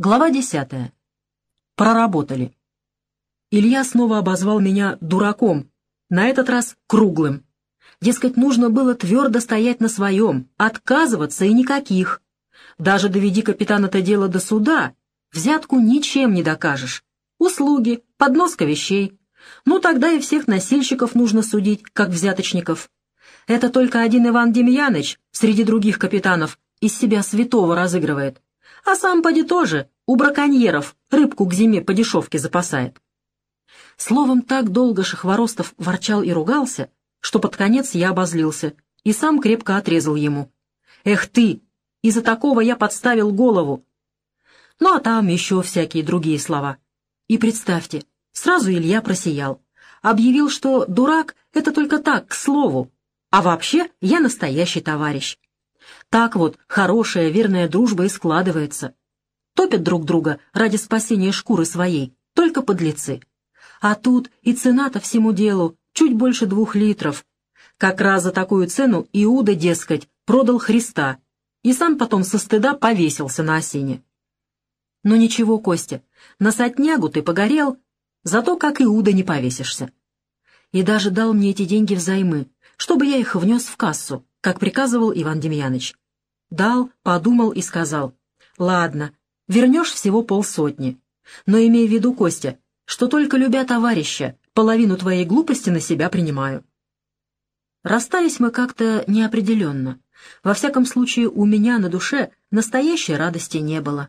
Глава десятая. Проработали. Илья снова обозвал меня дураком, на этот раз круглым. Дескать, нужно было твердо стоять на своем, отказываться и никаких. Даже доведи капитан это дело до суда, взятку ничем не докажешь. Услуги, подноска вещей. Ну, тогда и всех носильщиков нужно судить, как взяточников. Это только один Иван Демьяныч среди других капитанов из себя святого разыгрывает. А сам поди тоже у браконьеров рыбку к зиме по дешевке запасает. Словом, так долго Шахворостов ворчал и ругался, что под конец я обозлился и сам крепко отрезал ему. «Эх ты! Из-за такого я подставил голову!» Ну а там еще всякие другие слова. И представьте, сразу Илья просиял. Объявил, что дурак — это только так, к слову, а вообще я настоящий товарищ. Так вот хорошая, верная дружба и складывается. Топят друг друга ради спасения шкуры своей, только подлецы. А тут и цена-то всему делу чуть больше двух литров. Как раз за такую цену Иуда, дескать, продал Христа, и сам потом со стыда повесился на осине. Но ничего, Костя, на сотнягу ты погорел, зато как Иуда не повесишься. И даже дал мне эти деньги взаймы, чтобы я их внес в кассу, как приказывал Иван Демьяныч. Дал, подумал и сказал, «Ладно, вернешь всего полсотни. Но имей в виду, Костя, что только любя товарища, половину твоей глупости на себя принимаю». Расстались мы как-то неопределенно. Во всяком случае, у меня на душе настоящей радости не было.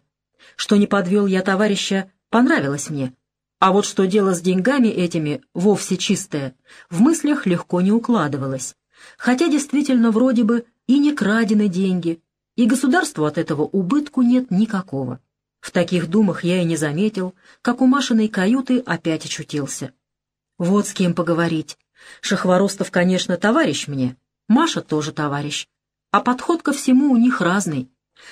Что не подвел я товарища, понравилось мне. А вот что дело с деньгами этими вовсе чистое, в мыслях легко не укладывалось. Хотя действительно вроде бы и не крадены деньги, и государству от этого убытку нет никакого. В таких думах я и не заметил, как у Машиной каюты опять очутился. Вот с кем поговорить. Шахворостов, конечно, товарищ мне, Маша тоже товарищ. А подход ко всему у них разный.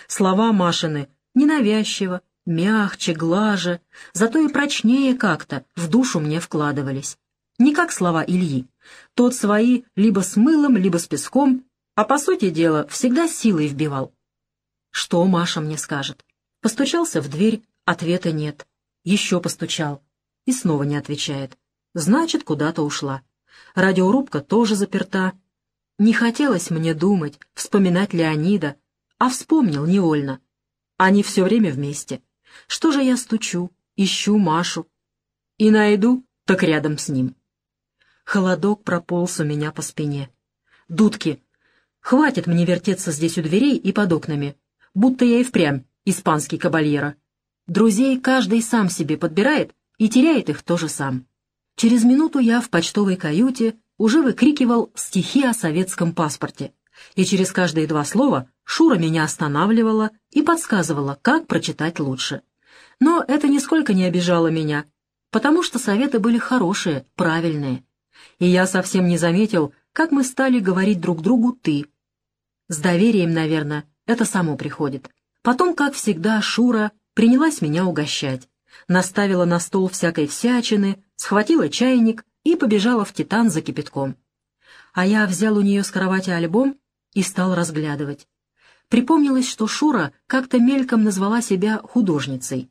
Слова Машины ненавязчиво, мягче, глаже, зато и прочнее как-то в душу мне вкладывались. Не как слова Ильи. Тот свои либо с мылом, либо с песком, а, по сути дела, всегда силой вбивал. Что Маша мне скажет? Постучался в дверь, ответа нет. Еще постучал. И снова не отвечает. Значит, куда-то ушла. Радиорубка тоже заперта. Не хотелось мне думать, вспоминать Леонида, а вспомнил невольно. Они все время вместе. Что же я стучу, ищу Машу? И найду, так рядом с ним. Холодок прополз у меня по спине. Дудки, хватит мне вертеться здесь у дверей и под окнами будто я и впрямь испанский кабальера. Друзей каждый сам себе подбирает и теряет их тоже сам. Через минуту я в почтовой каюте уже выкрикивал стихи о советском паспорте, и через каждые два слова Шура меня останавливала и подсказывала, как прочитать лучше. Но это нисколько не обижало меня, потому что советы были хорошие, правильные. И я совсем не заметил, как мы стали говорить друг другу «ты». С доверием, наверное, это само приходит. Потом, как всегда, Шура принялась меня угощать. Наставила на стол всякой всячины, схватила чайник и побежала в Титан за кипятком. А я взял у нее с кровати альбом и стал разглядывать. Припомнилось, что Шура как-то мельком назвала себя художницей.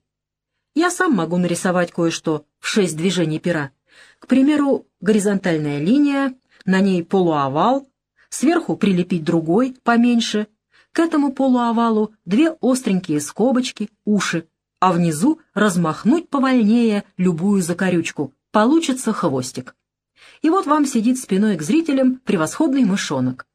Я сам могу нарисовать кое-что в шесть движений пера. К примеру, горизонтальная линия, на ней полуовал, сверху прилепить другой, поменьше, к этому полуовалу две остренькие скобочки, уши, а внизу размахнуть повольнее любую закорючку, получится хвостик. И вот вам сидит спиной к зрителям превосходный мышонок.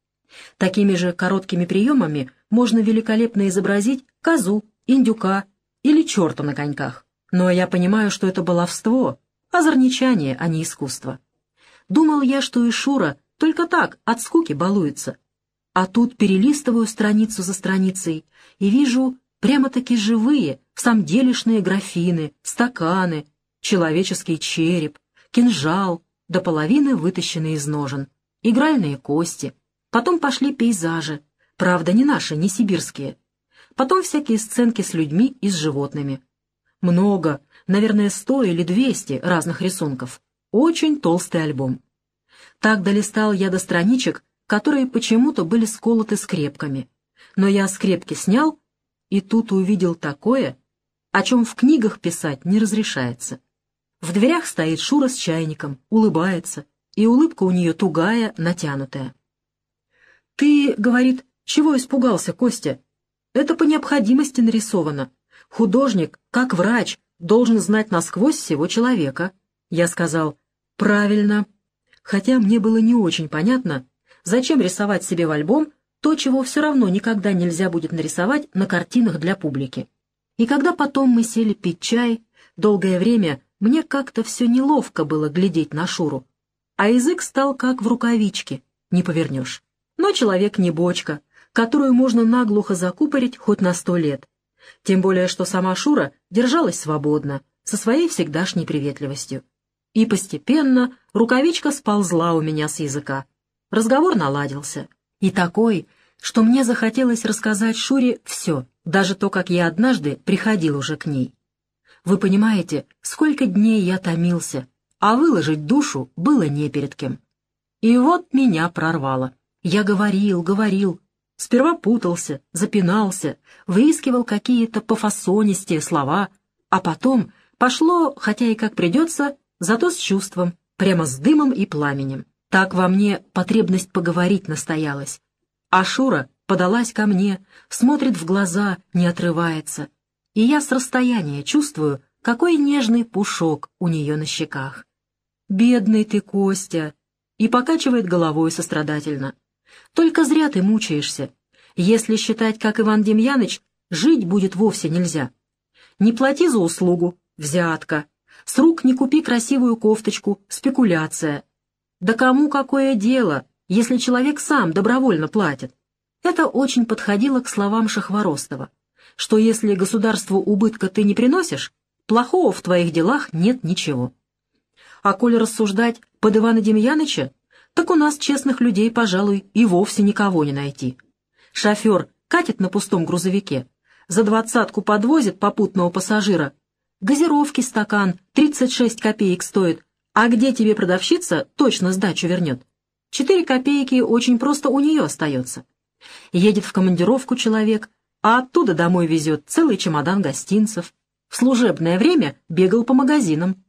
Такими же короткими приемами можно великолепно изобразить козу, индюка или черта на коньках. Но я понимаю, что это баловство, озорничание, а не искусство. Думал я, что и Шура только так, от скуки балуется, а тут перелистываю страницу за страницей и вижу прямо-таки живые, самделишные графины, стаканы, человеческий череп, кинжал, до половины вытащенный из ножен, игральные кости. Потом пошли пейзажи, правда, не наши, не сибирские. Потом всякие сценки с людьми и с животными. Много, наверное, сто или двести разных рисунков. Очень толстый альбом. Так долистал я до страничек, которые почему-то были сколоты скрепками. Но я скрепки снял, и тут увидел такое, о чем в книгах писать не разрешается. В дверях стоит Шура с чайником, улыбается, и улыбка у нее тугая, натянутая. «Ты, — говорит, — чего испугался, Костя? Это по необходимости нарисовано. Художник, как врач, должен знать насквозь всего человека». Я сказал, «Правильно». Хотя мне было не очень понятно, зачем рисовать себе в альбом то, чего все равно никогда нельзя будет нарисовать на картинах для публики. И когда потом мы сели пить чай, долгое время мне как-то все неловко было глядеть на Шуру, а язык стал как в рукавичке, не повернешь. Но человек не бочка, которую можно наглухо закупорить хоть на сто лет. Тем более, что сама Шура держалась свободно, со своей всегдашней приветливостью. И постепенно рукавичка сползла у меня с языка. Разговор наладился. И такой, что мне захотелось рассказать Шуре все, даже то, как я однажды приходил уже к ней. Вы понимаете, сколько дней я томился, а выложить душу было не перед кем. И вот меня прорвало. Я говорил, говорил, сперва путался, запинался, выискивал какие-то пофасонистые слова, а потом пошло, хотя и как придется, зато с чувством, прямо с дымом и пламенем. Так во мне потребность поговорить настоялась. А Шура подалась ко мне, смотрит в глаза, не отрывается. И я с расстояния чувствую, какой нежный пушок у нее на щеках. «Бедный ты, Костя!» И покачивает головой сострадательно. «Только зря ты мучаешься. Если считать, как Иван Демьяныч, жить будет вовсе нельзя. Не плати за услугу, взятка. С рук не купи красивую кофточку, спекуляция. Да кому какое дело, если человек сам добровольно платит? Это очень подходило к словам Шахворостова, что если государству убытка ты не приносишь, плохого в твоих делах нет ничего. А коль рассуждать под Ивана Демьяныча, так у нас честных людей, пожалуй, и вовсе никого не найти. Шофер катит на пустом грузовике, за двадцатку подвозит попутного пассажира, газировки стакан 36 копеек стоит, а где тебе продавщица точно сдачу вернет? Четыре копейки очень просто у нее остается. Едет в командировку человек, а оттуда домой везет целый чемодан гостинцев. В служебное время бегал по магазинам.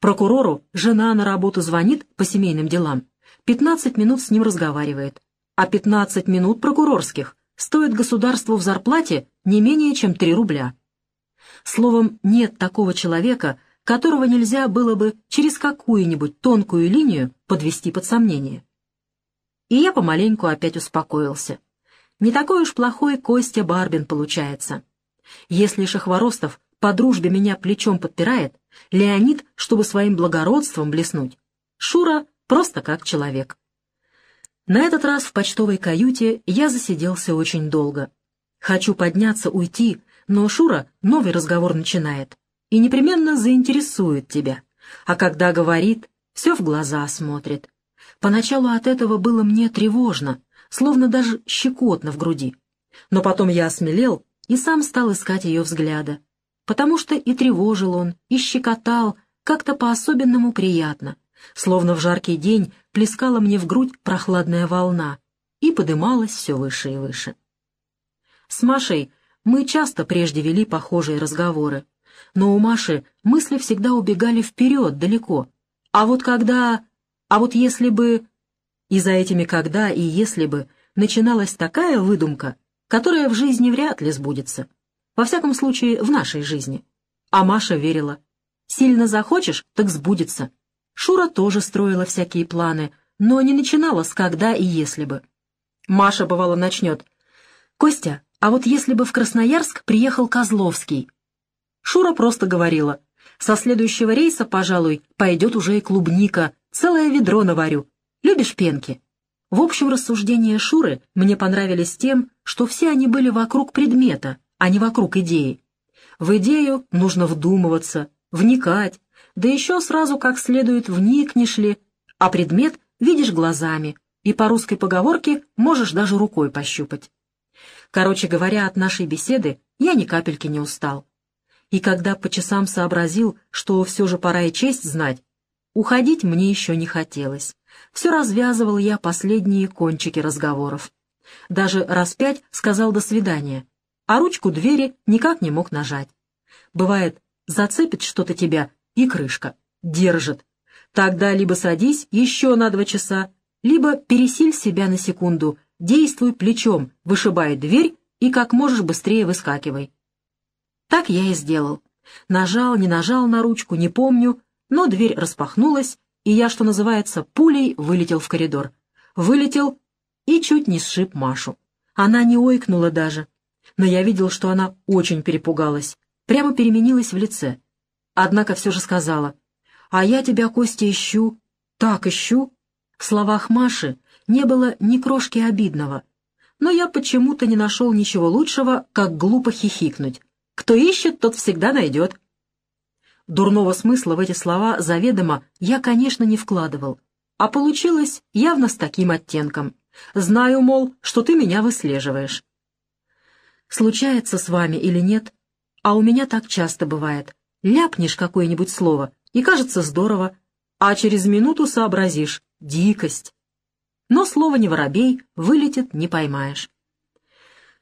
Прокурору жена на работу звонит по семейным делам. Пятнадцать минут с ним разговаривает. А пятнадцать минут прокурорских стоят государству в зарплате не менее чем три рубля. Словом, нет такого человека, которого нельзя было бы через какую-нибудь тонкую линию подвести под сомнение. И я помаленьку опять успокоился. Не такой уж плохой Костя Барбин получается. Если Шахворостов по дружбе меня плечом подпирает, Леонид, чтобы своим благородством блеснуть, Шура просто как человек. На этот раз в почтовой каюте я засиделся очень долго. Хочу подняться, уйти, но Шура новый разговор начинает и непременно заинтересует тебя. А когда говорит, все в глаза смотрит. Поначалу от этого было мне тревожно, словно даже щекотно в груди. Но потом я осмелел и сам стал искать ее взгляда, потому что и тревожил он, и щекотал, как-то по-особенному приятно, словно в жаркий день плескала мне в грудь прохладная волна и подымалась все выше и выше. С Машей мы часто прежде вели похожие разговоры но у Маши мысли всегда убегали вперед, далеко. А вот когда... А вот если бы... И за этими «когда» и «если бы» начиналась такая выдумка, которая в жизни вряд ли сбудется. Во всяком случае, в нашей жизни. А Маша верила. Сильно захочешь, так сбудется. Шура тоже строила всякие планы, но не начинала с «когда» и «если бы». Маша, бывало, начнет. «Костя, а вот если бы в Красноярск приехал Козловский, Шура просто говорила, «Со следующего рейса, пожалуй, пойдет уже и клубника, целое ведро наварю. Любишь пенки?» В общем, рассуждения Шуры мне понравились тем, что все они были вокруг предмета, а не вокруг идеи. В идею нужно вдумываться, вникать, да еще сразу как следует вникнешь ли, а предмет видишь глазами, и по русской поговорке можешь даже рукой пощупать. Короче говоря, от нашей беседы я ни капельки не устал и когда по часам сообразил, что все же пора и честь знать, уходить мне еще не хотелось. Все развязывал я последние кончики разговоров. Даже раз пять сказал «до свидания», а ручку двери никак не мог нажать. Бывает, зацепит что-то тебя, и крышка. Держит. Тогда либо садись еще на два часа, либо пересиль себя на секунду, действуй плечом, вышибай дверь и как можешь быстрее выскакивай. Так я и сделал. Нажал, не нажал на ручку, не помню, но дверь распахнулась, и я, что называется, пулей вылетел в коридор. Вылетел и чуть не сшиб Машу. Она не ойкнула даже, но я видел, что она очень перепугалась, прямо переменилась в лице. Однако все же сказала, «А я тебя, Костя, ищу, так ищу». В словах Маши не было ни крошки обидного, но я почему-то не нашел ничего лучшего, как глупо хихикнуть. Кто ищет, тот всегда найдет. Дурного смысла в эти слова заведомо я, конечно, не вкладывал, а получилось явно с таким оттенком. Знаю, мол, что ты меня выслеживаешь. Случается с вами или нет, а у меня так часто бывает. Ляпнешь какое-нибудь слово, и кажется здорово, а через минуту сообразишь — дикость. Но слово не воробей, вылетит, не поймаешь.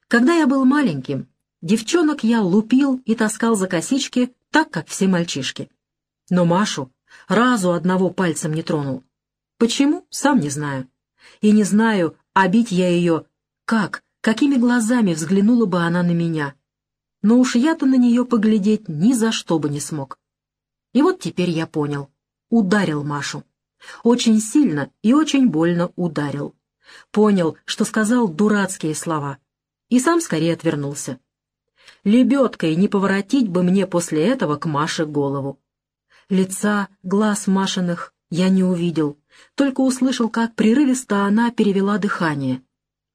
Когда я был маленьким, девчонок я лупил и таскал за косички, так, как все мальчишки. Но Машу разу одного пальцем не тронул. Почему, сам не знаю. И не знаю, обить я ее как, какими глазами взглянула бы она на меня. Но уж я-то на нее поглядеть ни за что бы не смог. И вот теперь я понял. Ударил Машу. Очень сильно и очень больно ударил. Понял, что сказал дурацкие слова. И сам скорее отвернулся. Лебедкой не поворотить бы мне после этого к Маше голову. Лица, глаз Машиных я не увидел, только услышал, как прерывисто она перевела дыхание.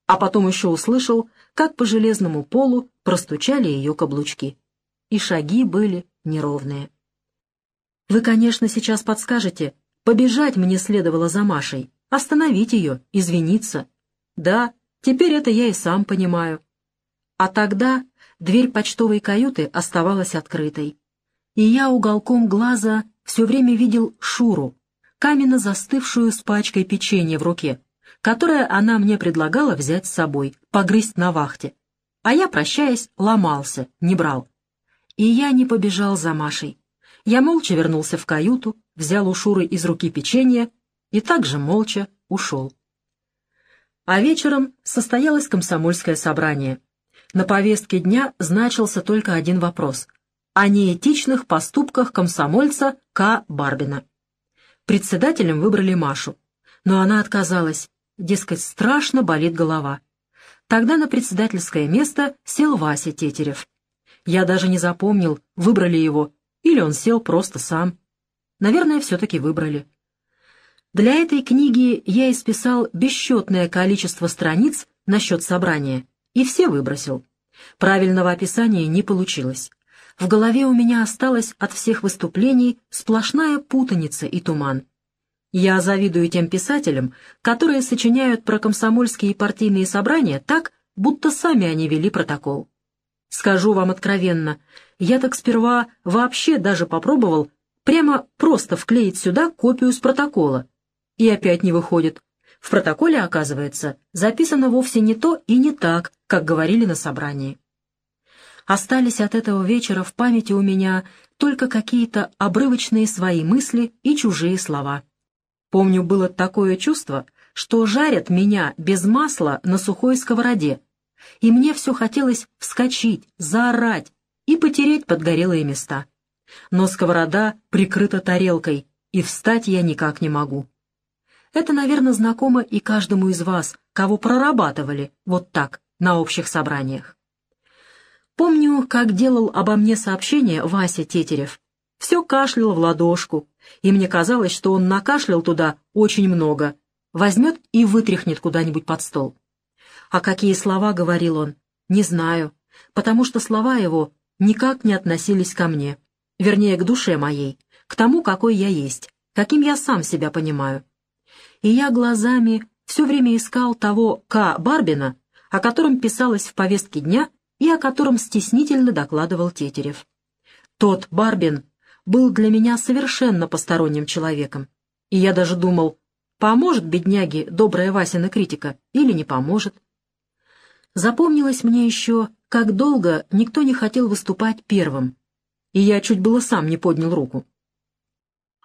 А потом еще услышал, как по железному полу простучали ее каблучки. И шаги были неровные. Вы, конечно, сейчас подскажете, побежать мне следовало за Машей, остановить ее, извиниться. Да, теперь это я и сам понимаю. А тогда дверь почтовой каюты оставалась открытой. И я уголком глаза все время видел Шуру, каменно застывшую с пачкой печенья в руке, которое она мне предлагала взять с собой, погрызть на вахте. А я, прощаясь, ломался, не брал. И я не побежал за Машей. Я молча вернулся в каюту, взял у Шуры из руки печенье и также молча ушел. А вечером состоялось комсомольское собрание. На повестке дня значился только один вопрос — о неэтичных поступках комсомольца К. Барбина. Председателем выбрали Машу, но она отказалась, дескать, страшно болит голова. Тогда на председательское место сел Вася Тетерев. Я даже не запомнил, выбрали его или он сел просто сам. Наверное, все-таки выбрали. Для этой книги я исписал бесчетное количество страниц насчет собрания, и все выбросил. Правильного описания не получилось. В голове у меня осталось от всех выступлений сплошная путаница и туман. Я завидую тем писателям, которые сочиняют про комсомольские и партийные собрания так, будто сами они вели протокол. Скажу вам откровенно, я так сперва вообще даже попробовал прямо просто вклеить сюда копию с протокола. И опять не выходит. В протоколе, оказывается, записано вовсе не то и не так, как говорили на собрании. Остались от этого вечера в памяти у меня только какие-то обрывочные свои мысли и чужие слова. Помню, было такое чувство, что жарят меня без масла на сухой сковороде, и мне все хотелось вскочить, заорать и потереть подгорелые места. Но сковорода прикрыта тарелкой, и встать я никак не могу. Это, наверное, знакомо и каждому из вас, кого прорабатывали вот так на общих собраниях. Помню, как делал обо мне сообщение Вася Тетерев. Все кашлял в ладошку, и мне казалось, что он накашлял туда очень много, возьмет и вытряхнет куда-нибудь под стол. А какие слова говорил он, не знаю, потому что слова его никак не относились ко мне, вернее, к душе моей, к тому, какой я есть, каким я сам себя понимаю. И я глазами все время искал того К. Барбина, о котором писалось в повестке дня и о котором стеснительно докладывал Тетерев. Тот Барбин был для меня совершенно посторонним человеком, и я даже думал, поможет бедняге добрая Васина критика или не поможет. Запомнилось мне еще, как долго никто не хотел выступать первым, и я чуть было сам не поднял руку.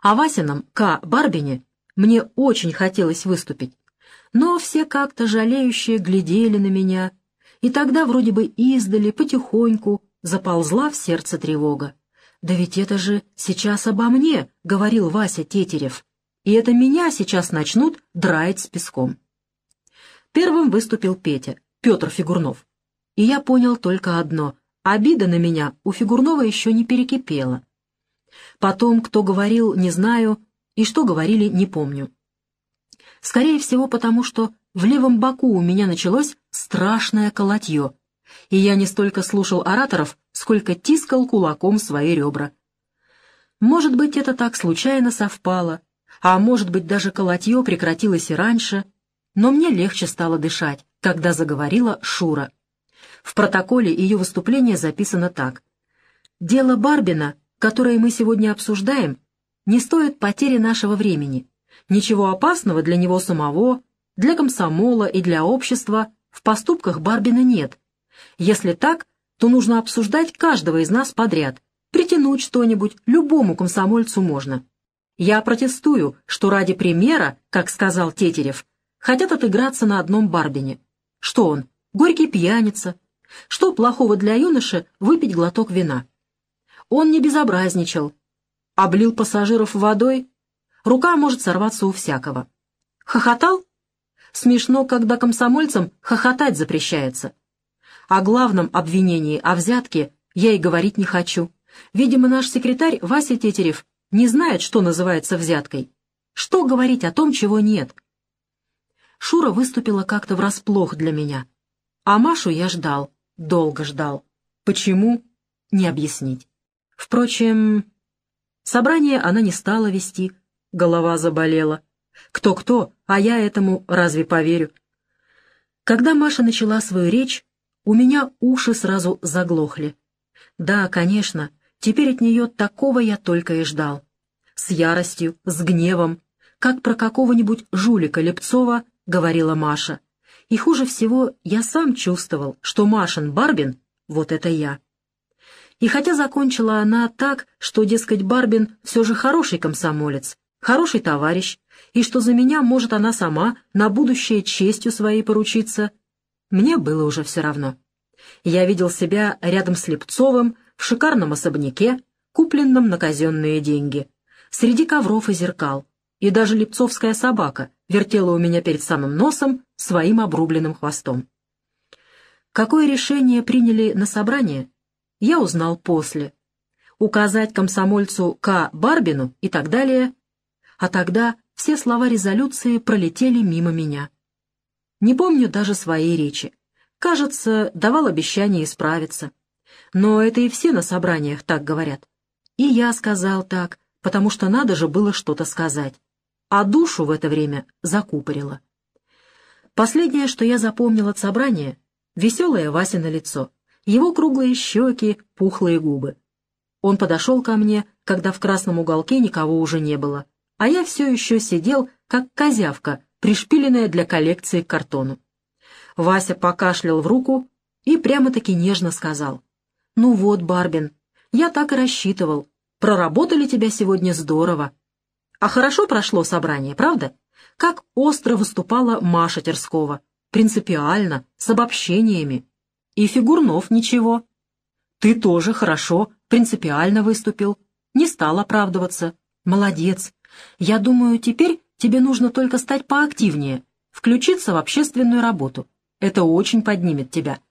А Васином К. Барбине мне очень хотелось выступить, но все как-то жалеющие глядели на меня, и тогда вроде бы издали, потихоньку, заползла в сердце тревога. «Да ведь это же сейчас обо мне», — говорил Вася Тетерев, «и это меня сейчас начнут драить с песком». Первым выступил Петя, Петр Фигурнов. И я понял только одно — обида на меня у Фигурнова еще не перекипела. Потом, кто говорил, не знаю, и что говорили, не помню. Скорее всего, потому что в левом боку у меня началось страшное колотье, и я не столько слушал ораторов, сколько тискал кулаком свои ребра. Может быть, это так случайно совпало, а может быть, даже колотье прекратилось и раньше, но мне легче стало дышать, когда заговорила Шура. В протоколе ее выступление записано так. «Дело Барбина которые мы сегодня обсуждаем, не стоят потери нашего времени. Ничего опасного для него самого, для комсомола и для общества в поступках Барбина нет. Если так, то нужно обсуждать каждого из нас подряд, притянуть что-нибудь любому комсомольцу можно. Я протестую, что ради примера, как сказал Тетерев, хотят отыграться на одном Барбине. Что он, горький пьяница? Что плохого для юноши выпить глоток вина? Он не безобразничал. Облил пассажиров водой. Рука может сорваться у всякого. Хохотал? Смешно, когда комсомольцам хохотать запрещается. О главном обвинении о взятке я и говорить не хочу. Видимо, наш секретарь Вася Тетерев не знает, что называется взяткой. Что говорить о том, чего нет? Шура выступила как-то врасплох для меня. А Машу я ждал, долго ждал. Почему? Не объяснить. Впрочем, собрание она не стала вести, голова заболела. Кто-кто, а я этому разве поверю? Когда Маша начала свою речь, у меня уши сразу заглохли. Да, конечно, теперь от нее такого я только и ждал. С яростью, с гневом, как про какого-нибудь жулика Лепцова говорила Маша. И хуже всего я сам чувствовал, что Машин Барбин — вот это я. И хотя закончила она так, что, дескать, Барбин все же хороший комсомолец, хороший товарищ, и что за меня может она сама на будущее честью своей поручиться, мне было уже все равно. Я видел себя рядом с Лепцовым в шикарном особняке, купленном на казенные деньги, среди ковров и зеркал, и даже лепцовская собака вертела у меня перед самым носом своим обрубленным хвостом. Какое решение приняли на собрание, я узнал после. Указать комсомольцу К. Барбину и так далее. А тогда все слова резолюции пролетели мимо меня. Не помню даже своей речи. Кажется, давал обещание исправиться. Но это и все на собраниях так говорят. И я сказал так, потому что надо же было что-то сказать. А душу в это время закупорило. Последнее, что я запомнил от собрания — веселое Васино лицо его круглые щеки, пухлые губы. Он подошел ко мне, когда в красном уголке никого уже не было, а я все еще сидел, как козявка, пришпиленная для коллекции к картону. Вася покашлял в руку и прямо-таки нежно сказал. «Ну вот, Барбин, я так и рассчитывал. Проработали тебя сегодня здорово. А хорошо прошло собрание, правда? Как остро выступала Маша Терскова. Принципиально, с обобщениями. И Фигурнов ничего. Ты тоже хорошо, принципиально выступил. Не стал оправдываться. Молодец. Я думаю, теперь тебе нужно только стать поактивнее, включиться в общественную работу. Это очень поднимет тебя.